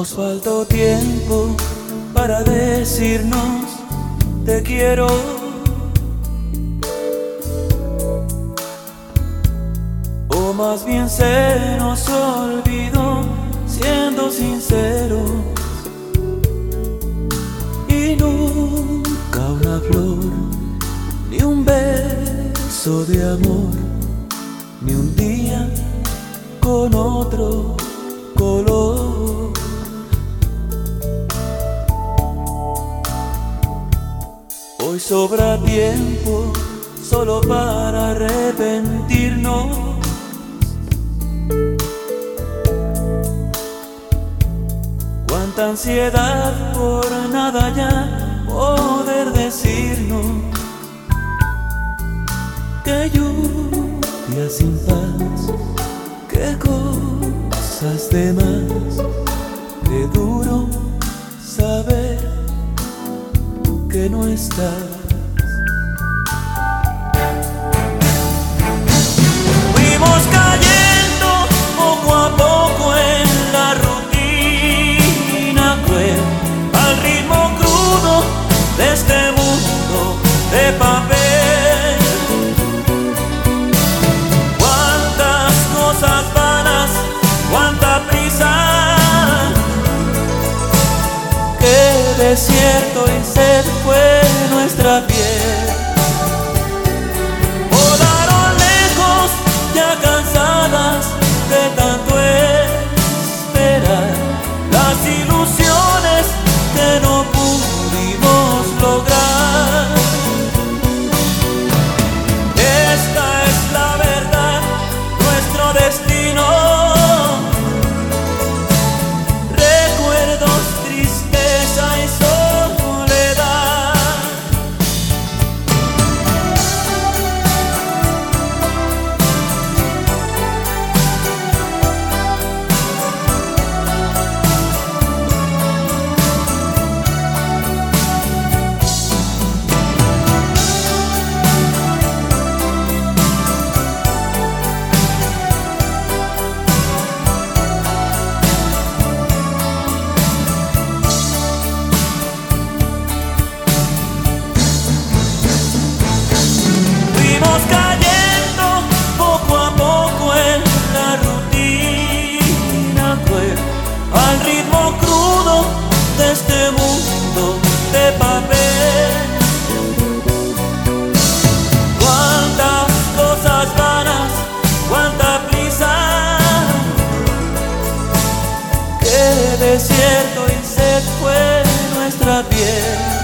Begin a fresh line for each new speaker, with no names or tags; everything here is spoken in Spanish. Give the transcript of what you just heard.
Nos faltó tiempo para decirnos te quiero. O más bien se nos olvidó siendo sinceros. Y nunca una flor, ni un beso de amor, ni un día con otro Hoy sobra tiempo solo para arrepentirnos. Cuánta ansiedad por nada ya poder decirnos que lluvia sin paz, que cosas de más, que duro saber no estás. Fuimos cayendo poco a poco en la rutina cruel, al ritmo crudo de este mundo de papel. Cuántas cosas vanas, cuánta prisa. Qué desierto y sed. desierto y sed fue nuestra piel.